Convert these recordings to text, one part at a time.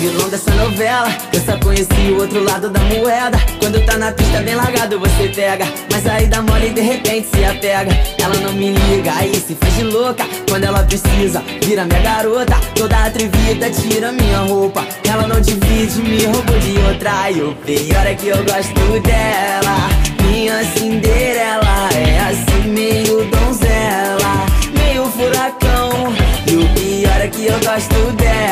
vilão dessa novela. Eu só conheci o outro lado da moeda. Quando tá na pista bem largado, você pega. Mas aí dá mole e de repente se apega. Ela não me liga, aí se faz de louca. Quando ela precisa, vira minha garota. Toda atrevida, tira minha roupa. Ela não divide, me roubou de outra. E o pior é que eu gosto dela. Minha Cinderela é assim, meio donzela, meio furacão. E o pior é que eu gosto dela.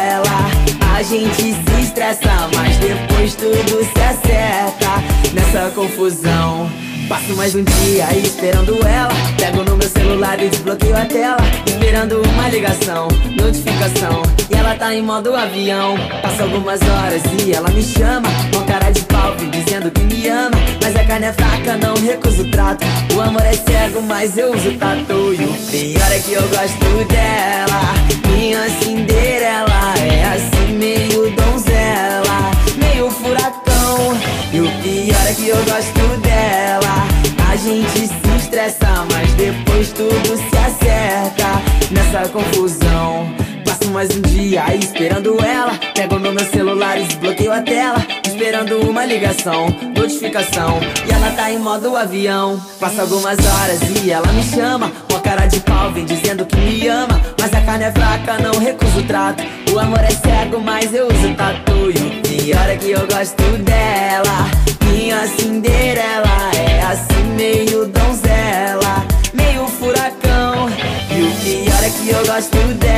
Gente se estressa, mas depois tudo se acerta nessa confusão. Passo mais um dia esperando ela. Pego no meu celular e desbloqueio a tela. Esperando uma ligação, notificação. E ela tá em modo avião. Passo algumas horas e ela me chama. Com cara de pau, dizendo que me ama. Mas a carne é fraca, não recuso o trato. O amor é cego, mas eu uso tatu. E o pior é que eu gosto dela. Minha Cinderela eu gosto dela. A gente se estressa, mas depois tudo se acerta nessa confusão. Passo mais um dia esperando ela. Pego no meu celular e desbloqueio a tela. Esperando uma ligação, notificação. E ela tá em modo avião. Passa algumas horas e ela me chama. Com a cara de pau, vem dizendo que me ama. Mas a carne é fraca, não recuso o trato. O amor é cego, mas eu uso tatu. E o pior é que eu gosto dela. Minha Cinderela é assim, meio donzela, meio furacão. E o pior é que eu gosto dela. A